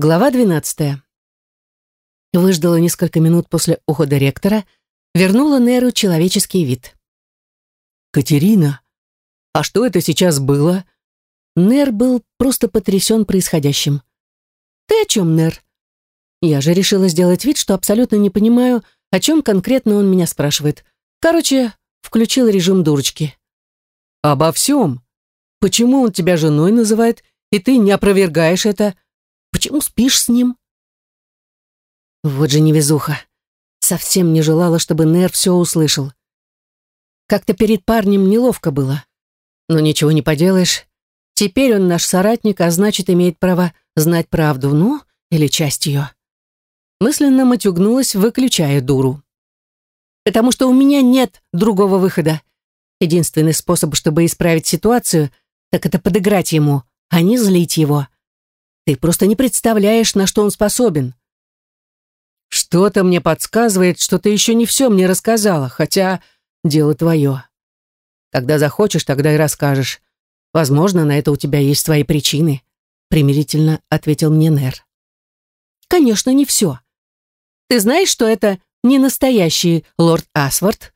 Глава 12. Выждала несколько минут после ухода ректора, вернула Неру человеческий вид. «Катерина, а что это сейчас было?» Нер был просто потрясен происходящим. «Ты о чем, Нер?» Я же решила сделать вид, что абсолютно не понимаю, о чем конкретно он меня спрашивает. Короче, включил режим дурочки. «Обо всем. Почему он тебя женой называет, и ты не опровергаешь это?» Почему спишь с ним?» Вот же невезуха. Совсем не желала, чтобы Нер все услышал. Как-то перед парнем неловко было. Но ничего не поделаешь. Теперь он наш соратник, а значит, имеет право знать правду, ну, или часть ее. Мысленно матюгнулась, выключая дуру. Потому что у меня нет другого выхода. Единственный способ, чтобы исправить ситуацию, так это подыграть ему, а не злить его. Ты просто не представляешь, на что он способен. Что-то мне подсказывает, что ты еще не все мне рассказала, хотя дело твое. Когда захочешь, тогда и расскажешь. Возможно, на это у тебя есть свои причины, примирительно ответил мне Нер. Конечно, не все. Ты знаешь, что это не настоящий лорд Асвард?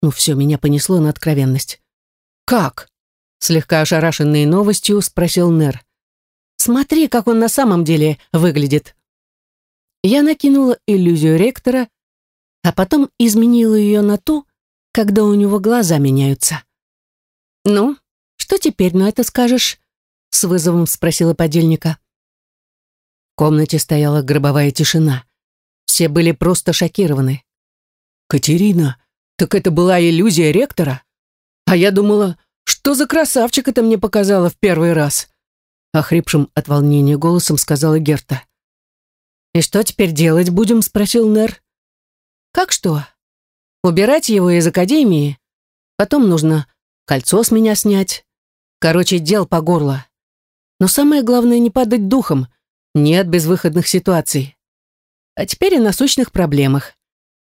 Ну все, меня понесло на откровенность. Как? Слегка ошарашенный новостью спросил Нер. Смотри, как он на самом деле выглядит. Я накинула иллюзию ректора, а потом изменила ее на ту, когда у него глаза меняются. «Ну, что теперь на это скажешь?» — с вызовом спросила подельника. В комнате стояла гробовая тишина. Все были просто шокированы. «Катерина, так это была иллюзия ректора? А я думала, что за красавчик это мне показала в первый раз?» Охрипшим от волнения голосом сказала Герта. «И что теперь делать будем?» — спросил Нер. «Как что? Убирать его из академии? Потом нужно кольцо с меня снять. Короче, дел по горло. Но самое главное не падать духом. Нет безвыходных ситуаций. А теперь о насущных проблемах.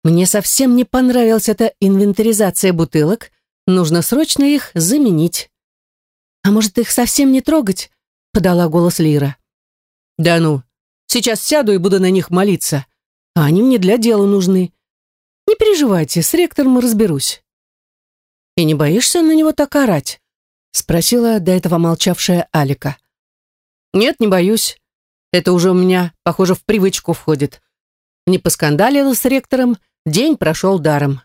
Мне совсем не понравилась эта инвентаризация бутылок. Нужно срочно их заменить. А может, их совсем не трогать? — подала голос Лира. «Да ну, сейчас сяду и буду на них молиться. А они мне для дела нужны. Не переживайте, с ректором разберусь». «И не боишься на него так орать?» — спросила до этого молчавшая Алика. «Нет, не боюсь. Это уже у меня, похоже, в привычку входит. Не поскандалила с ректором, день прошел даром.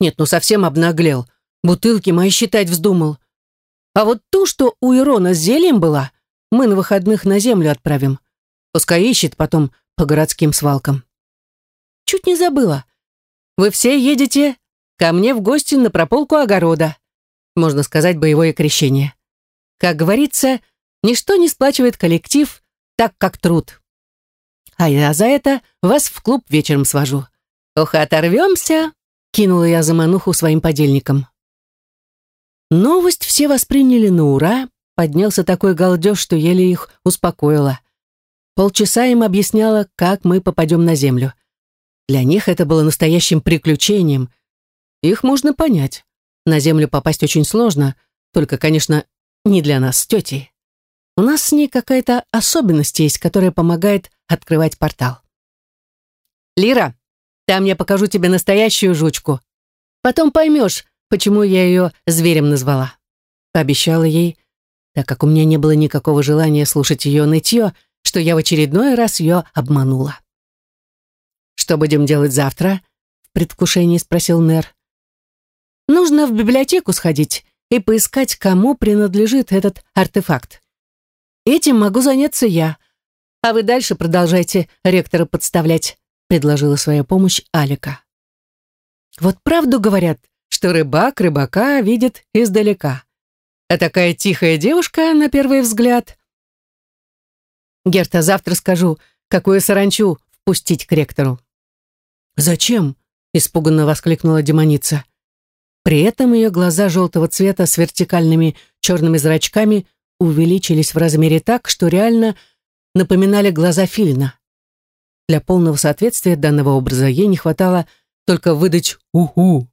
Нет, ну совсем обнаглел. Бутылки мои считать вздумал. А вот ту, что у Ирона с зельем была, мы на выходных на землю отправим. Пускай ищет потом по городским свалкам. Чуть не забыла. Вы все едете ко мне в гости на прополку огорода. Можно сказать, боевое крещение. Как говорится, ничто не сплачивает коллектив так, как труд. А я за это вас в клуб вечером свожу. Ох, оторвемся, кинула я замануху своим подельникам. Новость все восприняли на ура, поднялся такой галдеж, что еле их успокоила. Полчаса им объясняла, как мы попадем на Землю. Для них это было настоящим приключением. Их можно понять. На Землю попасть очень сложно, только, конечно, не для нас с тетей. У нас с ней какая-то особенность есть, которая помогает открывать портал. «Лира, там я покажу тебе настоящую жучку. Потом поймешь, почему я ее зверем назвала», — пообещала ей, так как у меня не было никакого желания слушать ее нытье, что я в очередной раз ее обманула. «Что будем делать завтра?» — в предвкушении спросил Нер. «Нужно в библиотеку сходить и поискать, кому принадлежит этот артефакт. Этим могу заняться я, а вы дальше продолжайте ректора подставлять», — предложила свою помощь Алика. «Вот правду говорят, что рыбак рыбака видит издалека а такая тихая девушка на первый взгляд. Герта, завтра скажу, какую саранчу впустить к ректору. «Зачем?» — испуганно воскликнула демоница. При этом ее глаза желтого цвета с вертикальными черными зрачками увеличились в размере так, что реально напоминали глаза Филина. Для полного соответствия данного образа ей не хватало только выдать «уху».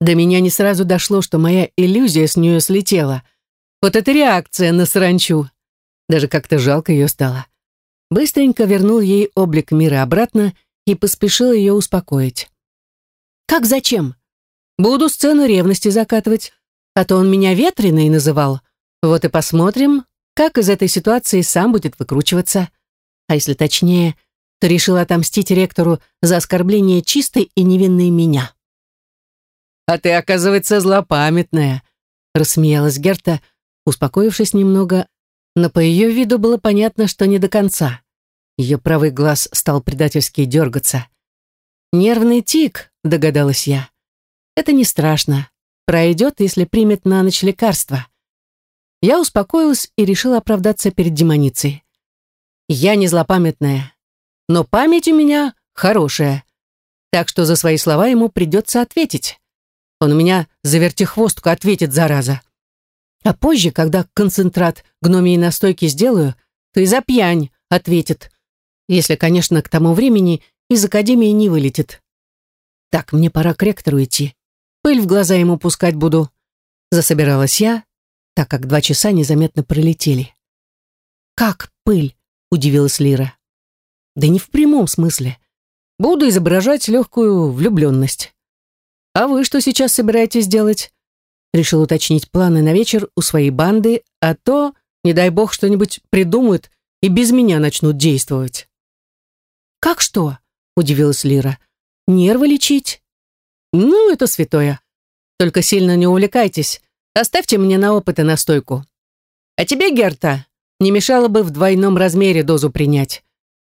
До меня не сразу дошло, что моя иллюзия с нее слетела. Вот это реакция на саранчу. Даже как-то жалко ее стало. быстренько вернул ей облик мира обратно и поспешил ее успокоить. «Как зачем? Буду сцену ревности закатывать, а то он меня ветреной называл. Вот и посмотрим, как из этой ситуации сам будет выкручиваться. А если точнее, то решил отомстить ректору за оскорбление чистой и невинной меня». «А ты, оказывается, злопамятная», — рассмеялась Герта, успокоившись немного, но по ее виду было понятно, что не до конца. Ее правый глаз стал предательски дергаться. «Нервный тик», — догадалась я. «Это не страшно. Пройдет, если примет на ночь лекарство». Я успокоилась и решила оправдаться перед демоницей. «Я не злопамятная, но память у меня хорошая, так что за свои слова ему придется ответить». Он у меня за вертихвостку ответит, зараза. А позже, когда концентрат гномии настойки сделаю, то и за пьянь ответит. Если, конечно, к тому времени из академии не вылетит. Так, мне пора к ректору идти. Пыль в глаза ему пускать буду. Засобиралась я, так как два часа незаметно пролетели. «Как пыль?» — удивилась Лира. «Да не в прямом смысле. Буду изображать легкую влюбленность». «А вы что сейчас собираетесь делать?» Решил уточнить планы на вечер у своей банды, а то, не дай бог, что-нибудь придумают и без меня начнут действовать. «Как что?» — удивилась Лира. «Нервы лечить?» «Ну, это святое. Только сильно не увлекайтесь. Оставьте мне на опыты настойку. А тебе, Герта, не мешало бы в двойном размере дозу принять».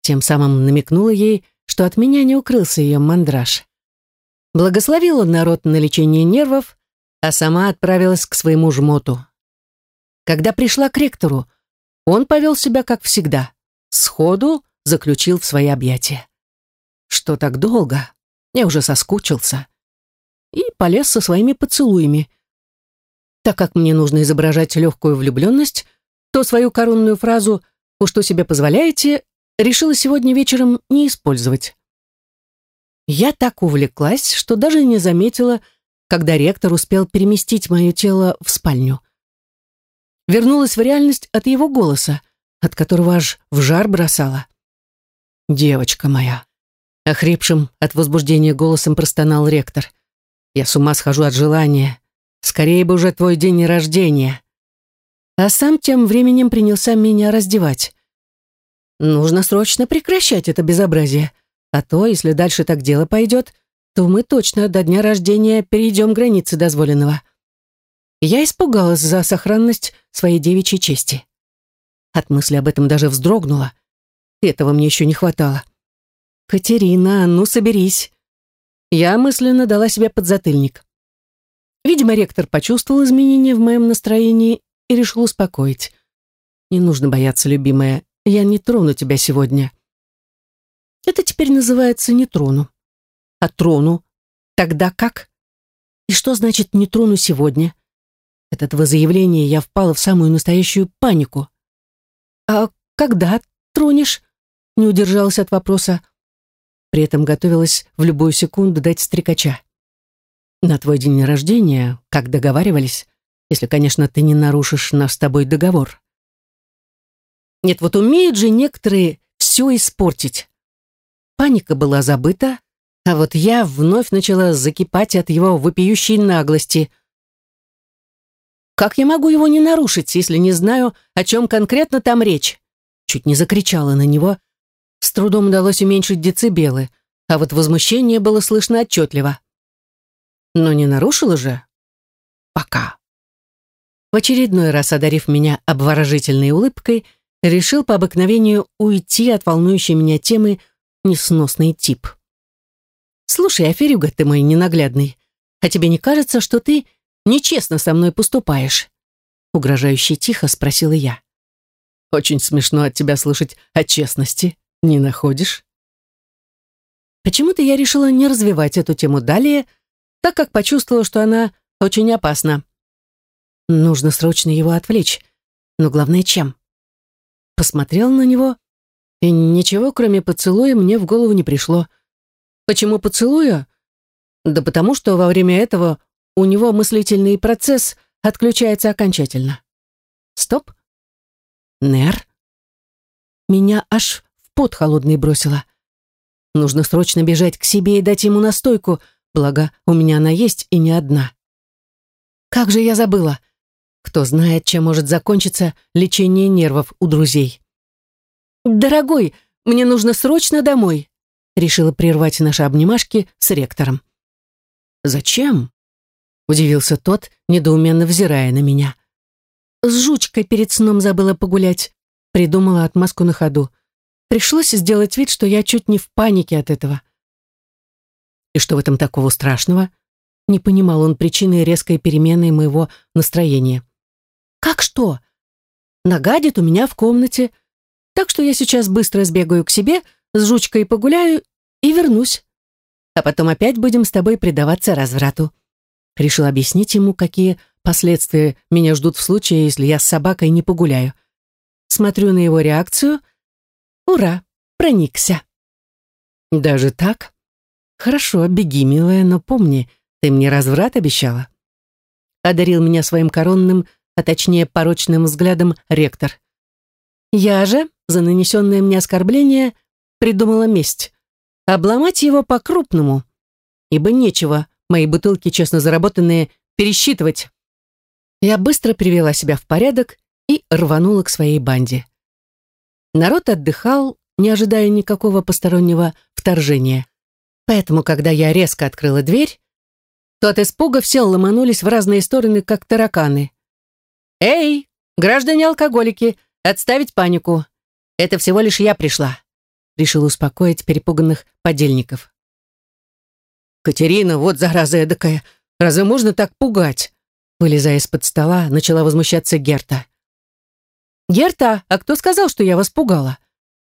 Тем самым намекнула ей, что от меня не укрылся ее мандраж благословила народ на лечение нервов, а сама отправилась к своему жмоту. Когда пришла к ректору, он повел себя как всегда, сходу заключил в свои объятия. Что так долго? Я уже соскучился. И полез со своими поцелуями. Так как мне нужно изображать легкую влюбленность, то свою коронную фразу «Вы что себе позволяете?» решила сегодня вечером не использовать. Я так увлеклась, что даже не заметила, когда ректор успел переместить мое тело в спальню. Вернулась в реальность от его голоса, от которого аж в жар бросала. «Девочка моя!» Охрипшим от возбуждения голосом простонал ректор. «Я с ума схожу от желания. Скорее бы уже твой день рождения!» А сам тем временем принялся меня раздевать. «Нужно срочно прекращать это безобразие. А то, если дальше так дело пойдет, то мы точно до дня рождения перейдем границы дозволенного. Я испугалась за сохранность своей девичьей чести. От мысли об этом даже вздрогнула. Этого мне еще не хватало. «Катерина, ну соберись!» Я мысленно дала себе подзатыльник. Видимо, ректор почувствовал изменения в моем настроении и решил успокоить. «Не нужно бояться, любимая, я не трону тебя сегодня. Это теперь называется не трону. А трону? Тогда как? И что значит не трону сегодня? От этого заявления я впала в самую настоящую панику. А когда тронешь? Не удержалась от вопроса. При этом готовилась в любую секунду дать стрекача. На твой день рождения, как договаривались, если, конечно, ты не нарушишь наш с тобой договор. Нет, вот умеют же некоторые все испортить. Паника была забыта, а вот я вновь начала закипать от его вопиющей наглости. «Как я могу его не нарушить, если не знаю, о чем конкретно там речь?» Чуть не закричала на него. С трудом удалось уменьшить децибелы, а вот возмущение было слышно отчетливо. Но не нарушила же? Пока. В очередной раз одарив меня обворожительной улыбкой, решил по обыкновению уйти от волнующей меня темы несносный тип. «Слушай, Аферюга ты мой ненаглядный, а тебе не кажется, что ты нечестно со мной поступаешь?» Угрожающе тихо спросила я. «Очень смешно от тебя слышать о честности, не находишь?» Почему-то я решила не развивать эту тему далее, так как почувствовала, что она очень опасна. Нужно срочно его отвлечь, но главное чем? Посмотрел на него и ничего, кроме поцелуя, мне в голову не пришло. Почему поцелуя? Да потому что во время этого у него мыслительный процесс отключается окончательно. Стоп. Нер. меня аж в пот холодный бросило. Нужно срочно бежать к себе и дать ему настойку, благо у меня она есть и не одна. Как же я забыла! Кто знает, чем может закончиться лечение нервов у друзей. «Дорогой, мне нужно срочно домой», решила прервать наши обнимашки с ректором. «Зачем?» — удивился тот, недоуменно взирая на меня. «С жучкой перед сном забыла погулять», — придумала отмазку на ходу. Пришлось сделать вид, что я чуть не в панике от этого. И что в этом такого страшного? Не понимал он причины резкой перемены моего настроения. «Как что? Нагадит у меня в комнате, так что я сейчас быстро сбегаю к себе, с жучкой погуляю и вернусь. А потом опять будем с тобой предаваться разврату». Решил объяснить ему, какие последствия меня ждут в случае, если я с собакой не погуляю. Смотрю на его реакцию. Ура, проникся. Даже так? Хорошо, беги, милая, но помни, ты мне разврат обещала. Одарил меня своим коронным, а точнее порочным взглядом ректор. Я же, за нанесенное мне оскорбление, придумала месть. Обломать его по-крупному. Ибо нечего мои бутылки, честно заработанные, пересчитывать. Я быстро привела себя в порядок и рванула к своей банде. Народ отдыхал, не ожидая никакого постороннего вторжения. Поэтому, когда я резко открыла дверь, то от испуга все ломанулись в разные стороны, как тараканы. «Эй, граждане-алкоголики, отставить панику! Это всего лишь я пришла!» Решил успокоить перепуганных подельников. «Катерина, вот зараза эдакая! Разве можно так пугать?» Вылезая из-под стола, начала возмущаться Герта. «Герта, а кто сказал, что я вас пугала?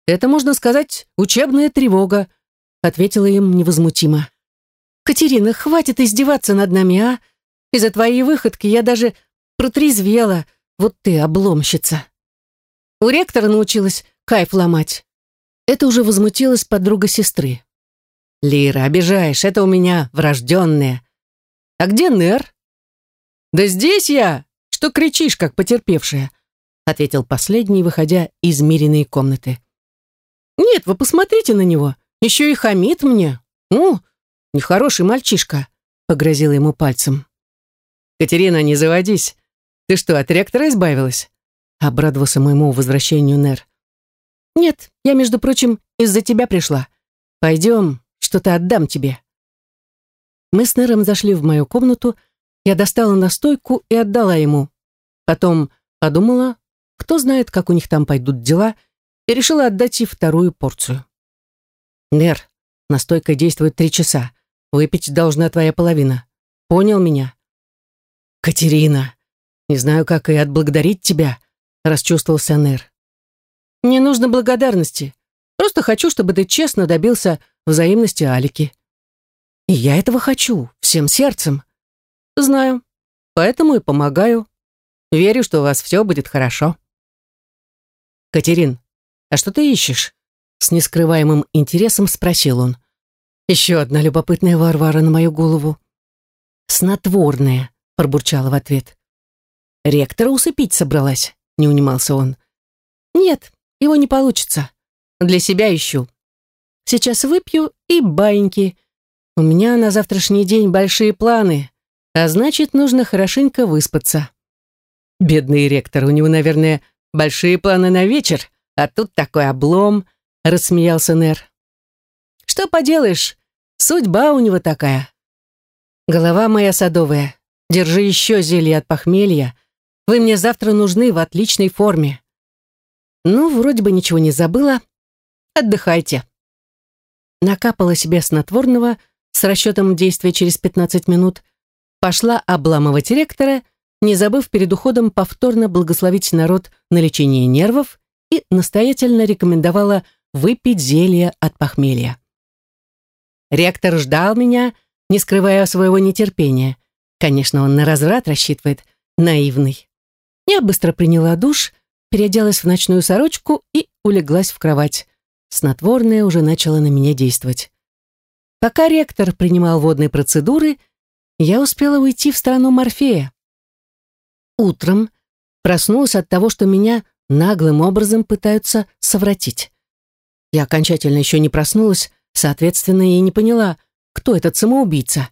Это, можно сказать, учебная тревога ответила им невозмутимо. «Катерина, хватит издеваться над нами, а? Из-за твоей выходки я даже протрезвела. Вот ты обломщица». У ректора научилась кайф ломать. Это уже возмутилась подруга сестры. «Лира, обижаешь, это у меня врожденное. А где Нер?» «Да здесь я! Что кричишь, как потерпевшая?» ответил последний, выходя из миренной комнаты. «Нет, вы посмотрите на него. Еще и хамит мне. Ну, нехороший мальчишка», — погрозила ему пальцем. «Катерина, не заводись. Ты что, от ректора избавилась?» — обрадовался моему возвращению Нер. «Нет, я, между прочим, из-за тебя пришла. Пойдем, что-то отдам тебе». Мы с Нером зашли в мою комнату, я достала настойку и отдала ему. Потом подумала, кто знает, как у них там пойдут дела, и решила отдать и вторую порцию. Нер, настойка действует три часа. Выпить должна твоя половина. Понял меня? Катерина, не знаю, как и отблагодарить тебя, расчувствовался Нер. Не нужно благодарности. Просто хочу, чтобы ты честно добился взаимности Алики. И я этого хочу, всем сердцем. Знаю, поэтому и помогаю. Верю, что у вас все будет хорошо. Катерин, а что ты ищешь? С нескрываемым интересом спросил он. Еще одна любопытная Варвара на мою голову. «Снотворная», — пробурчала в ответ. «Ректора усыпить собралась», — не унимался он. «Нет, его не получится. Для себя ищу. Сейчас выпью и баиньки. У меня на завтрашний день большие планы, а значит, нужно хорошенько выспаться». Бедный ректор, у него, наверное, большие планы на вечер, а тут такой облом — рассмеялся Нер. Что поделаешь, судьба у него такая. Голова моя садовая, держи еще зелье от похмелья. Вы мне завтра нужны в отличной форме. Ну, вроде бы ничего не забыла. Отдыхайте. Накапала себе снотворного с расчетом действия через 15 минут, пошла обламывать ректора, не забыв перед уходом повторно благословить народ на лечение нервов и настоятельно рекомендовала выпить зелье от похмелья. Ректор ждал меня, не скрывая своего нетерпения. Конечно, он на разврат рассчитывает, наивный. Я быстро приняла душ, переоделась в ночную сорочку и улеглась в кровать. Снотворное уже начало на меня действовать. Пока ректор принимал водные процедуры, я успела уйти в страну Морфея. Утром проснулась от того, что меня наглым образом пытаются совратить. Я окончательно еще не проснулась, соответственно, и не поняла, кто этот самоубийца.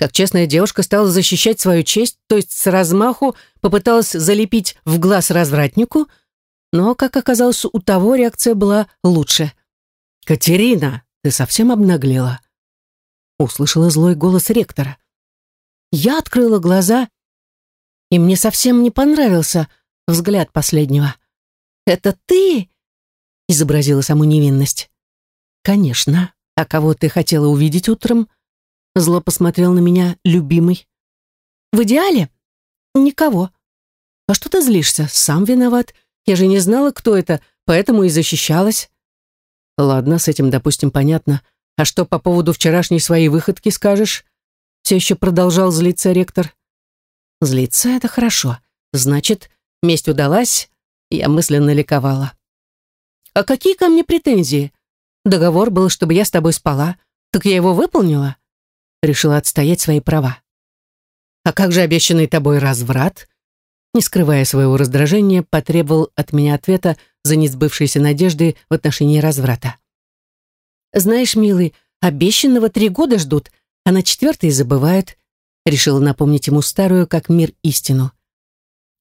Как честная девушка стала защищать свою честь, то есть с размаху попыталась залепить в глаз развратнику, но, как оказалось, у того реакция была лучше. «Катерина, ты совсем обнаглела?» Услышала злой голос ректора. Я открыла глаза, и мне совсем не понравился взгляд последнего. «Это ты?» — изобразила саму невинность. «Конечно. А кого ты хотела увидеть утром?» Зло посмотрел на меня любимый. «В идеале? Никого. А что ты злишься? Сам виноват. Я же не знала, кто это, поэтому и защищалась». «Ладно, с этим, допустим, понятно. А что по поводу вчерашней своей выходки скажешь?» Все еще продолжал злиться ректор. «Злиться — это хорошо. Значит, месть удалась, я мысленно ликовала. «А какие ко мне претензии? Договор был, чтобы я с тобой спала. Так я его выполнила?» Решила отстоять свои права. «А как же обещанный тобой разврат?» Не скрывая своего раздражения, потребовал от меня ответа за несбывшиеся надежды в отношении разврата. «Знаешь, милый, обещанного три года ждут, а на четвертый забывают», решила напомнить ему старую, как мир, истину.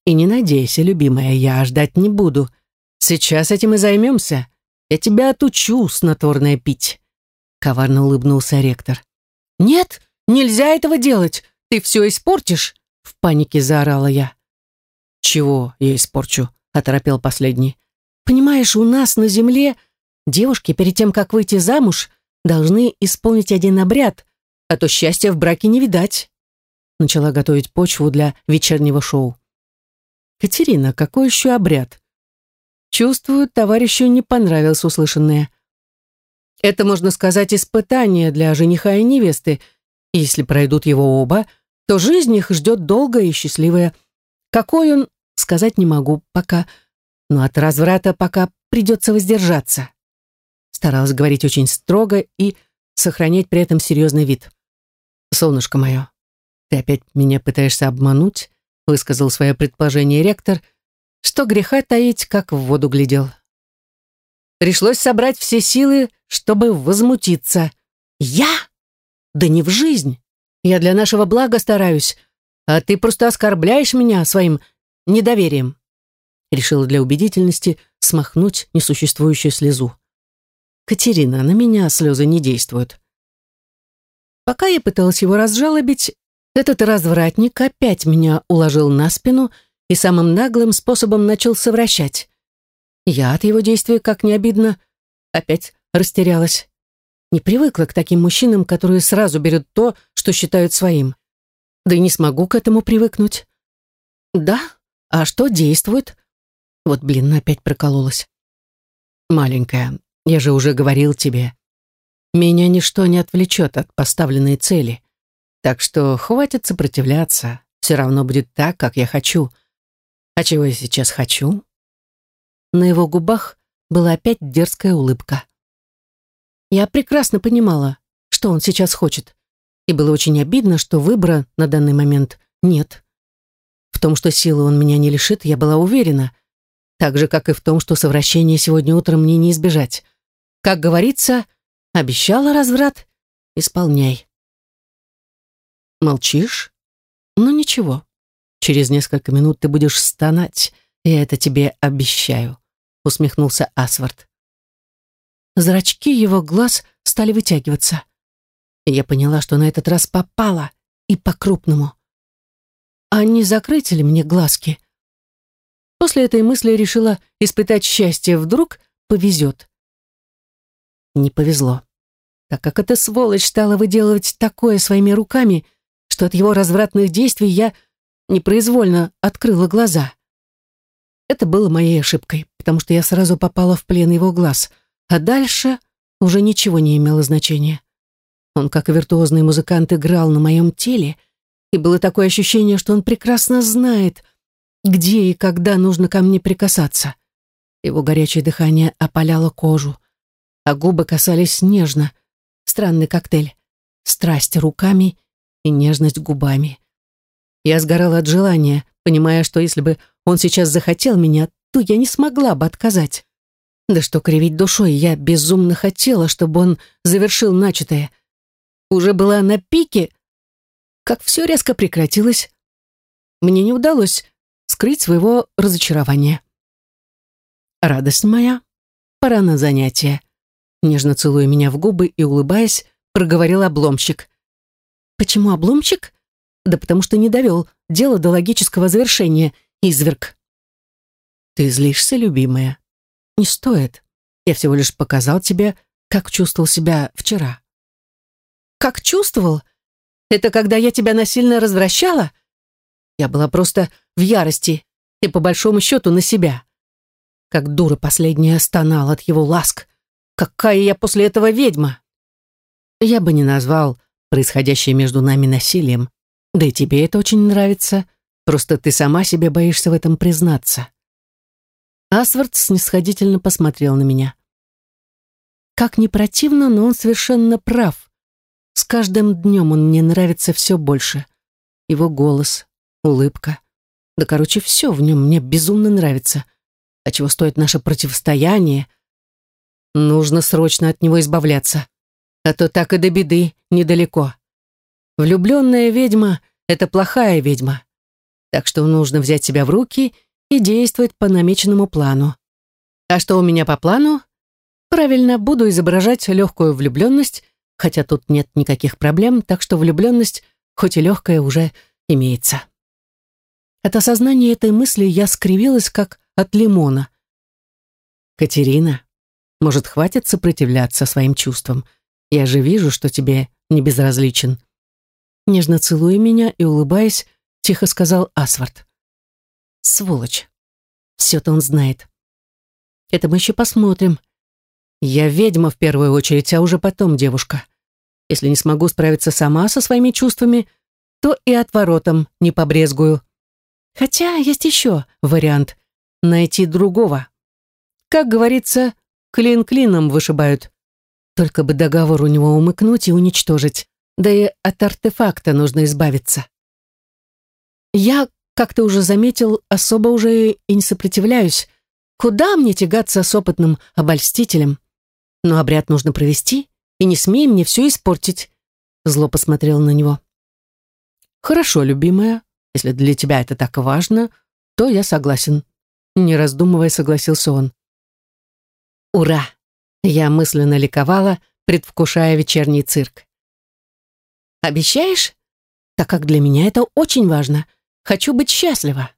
И не надейся, любимая, я ждать не буду. Сейчас этим и займемся. Я тебя отучу снотворное пить. Коварно улыбнулся ректор. Нет, нельзя этого делать. Ты все испортишь. В панике заорала я. Чего я испорчу? Оторопел последний. Понимаешь, у нас на земле девушки перед тем, как выйти замуж, должны исполнить один обряд, а то счастья в браке не видать. Начала готовить почву для вечернего шоу. «Катерина, какой еще обряд?» Чувствую, товарищу не понравилось услышанное. Это, можно сказать, испытание для жениха и невесты. Если пройдут его оба, то жизнь их ждет долгая и счастливая. Какой он, сказать не могу пока, но от разврата пока придется воздержаться. Старалась говорить очень строго и сохранять при этом серьезный вид. «Солнышко мое, ты опять меня пытаешься обмануть?» высказал свое предположение ректор, что греха таить, как в воду глядел. Пришлось собрать все силы, чтобы возмутиться. «Я? Да не в жизнь! Я для нашего блага стараюсь, а ты просто оскорбляешь меня своим недоверием!» Решила для убедительности смахнуть несуществующую слезу. «Катерина, на меня слезы не действуют». Пока я пыталась его разжалобить, этот развратник опять меня уложил на спину и самым наглым способом начал совращать. Я от его действия, как не обидно, опять растерялась. Не привыкла к таким мужчинам, которые сразу берут то, что считают своим. Да и не смогу к этому привыкнуть. Да? А что действует? Вот, блин, опять прокололась. Маленькая, я же уже говорил тебе. Меня ничто не отвлечет от поставленной цели. Так что хватит сопротивляться. Все равно будет так, как я хочу. А чего я сейчас хочу? На его губах была опять дерзкая улыбка. Я прекрасно понимала, что он сейчас хочет. И было очень обидно, что выбора на данный момент нет. В том, что силы он меня не лишит, я была уверена. Так же, как и в том, что совращение сегодня утром мне не избежать. Как говорится, обещала разврат, исполняй. Молчишь? Ну ничего. Через несколько минут ты будешь стонать, я это тебе обещаю, усмехнулся Асвард. Зрачки его глаз стали вытягиваться. Я поняла, что на этот раз попала, и по-крупному. А не закрыть ли мне глазки? После этой мысли решила испытать счастье, вдруг повезет. Не повезло. Так как эта сволочь стала выделывать такое своими руками, что от его развратных действий я непроизвольно открыла глаза. Это было моей ошибкой, потому что я сразу попала в плен его глаз, а дальше уже ничего не имело значения. Он, как виртуозный музыкант, играл на моем теле, и было такое ощущение, что он прекрасно знает, где и когда нужно ко мне прикасаться. Его горячее дыхание опаляло кожу, а губы касались нежно. Странный коктейль. Страсть руками и нежность губами. Я сгорала от желания, понимая, что если бы он сейчас захотел меня, мечту я не смогла бы отказать. Да что кривить душой, я безумно хотела, чтобы он завершил начатое. Уже была на пике, как все резко прекратилось. Мне не удалось скрыть своего разочарования. «Радость моя, пора на занятие», нежно целуя меня в губы и улыбаясь, проговорил обломщик. «Почему обломщик?» «Да потому что не довел дело до логического завершения, изверг». «Ты злишься, любимая?» «Не стоит. Я всего лишь показал тебе, как чувствовал себя вчера». «Как чувствовал? Это когда я тебя насильно развращала?» Я была просто в ярости и, по большому счету, на себя. Как дура последняя стонала от его ласк. Какая я после этого ведьма! Я бы не назвал происходящее между нами насилием. Да и тебе это очень нравится. Просто ты сама себе боишься в этом признаться. Асвард снисходительно посмотрел на меня. Как не противно, но он совершенно прав. С каждым днем он мне нравится все больше. Его голос, улыбка. Да, короче, все в нем мне безумно нравится. А чего стоит наше противостояние? Нужно срочно от него избавляться. А то так и до беды недалеко. Влюбленная ведьма — это плохая ведьма. Так что нужно взять себя в руки и действовать по намеченному плану. А что у меня по плану? Правильно, буду изображать легкую влюбленность, хотя тут нет никаких проблем, так что влюбленность, хоть и легкая, уже имеется. От осознания этой мысли я скривилась, как от лимона. «Катерина, может, хватит сопротивляться своим чувствам? Я же вижу, что тебе не безразличен». Нежно целуя меня и улыбаясь, тихо сказал Асвард. «Сволочь. Все-то он знает. Это мы еще посмотрим. Я ведьма в первую очередь, а уже потом девушка. Если не смогу справиться сама со своими чувствами, то и отворотом не побрезгую. Хотя есть еще вариант — найти другого. Как говорится, клин клином вышибают. Только бы договор у него умыкнуть и уничтожить. Да и от артефакта нужно избавиться. Я, как ты уже заметил, особо уже и не сопротивляюсь. Куда мне тягаться с опытным обольстителем? Но обряд нужно провести, и не смей мне все испортить. Зло посмотрел на него. Хорошо, любимая, если для тебя это так важно, то я согласен. Не раздумывая, согласился он. Ура! Я мысленно ликовала, предвкушая вечерний цирк. Обещаешь? Так как для меня это очень важно. Хочу быть счастлива.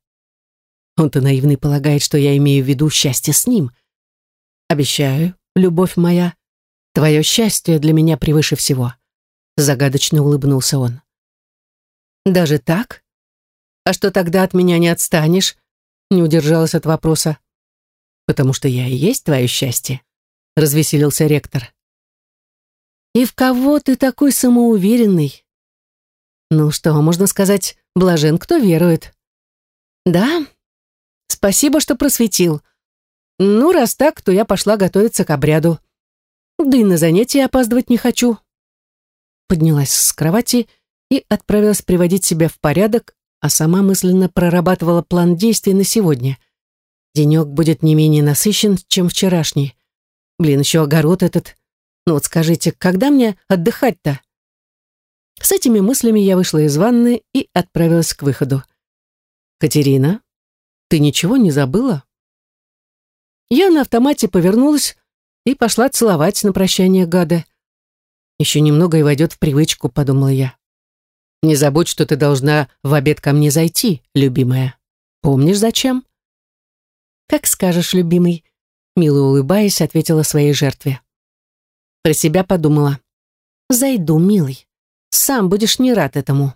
Он-то наивный полагает, что я имею в виду счастье с ним. Обещаю, любовь моя, твое счастье для меня превыше всего. Загадочно улыбнулся он. Даже так? «А что тогда от меня не отстанешь?» Не удержалась от вопроса. «Потому что я и есть твое счастье», — развеселился ректор. «И в кого ты такой самоуверенный?» «Ну что, можно сказать, блажен, кто верует». «Да? Спасибо, что просветил. Ну, раз так, то я пошла готовиться к обряду. Да и на занятия опаздывать не хочу». Поднялась с кровати и отправилась приводить себя в порядок, а сама мысленно прорабатывала план действий на сегодня. Денек будет не менее насыщен, чем вчерашний. Блин, еще огород этот. Ну вот скажите, когда мне отдыхать-то? С этими мыслями я вышла из ванны и отправилась к выходу. «Катерина, ты ничего не забыла?» Я на автомате повернулась и пошла целовать на прощание гада. «Еще немного и войдет в привычку», — подумала я. Не забудь, что ты должна в обед ко мне зайти, любимая. Помнишь, зачем?» «Как скажешь, любимый», — мило улыбаясь, ответила своей жертве. Про себя подумала. «Зайду, милый. Сам будешь не рад этому».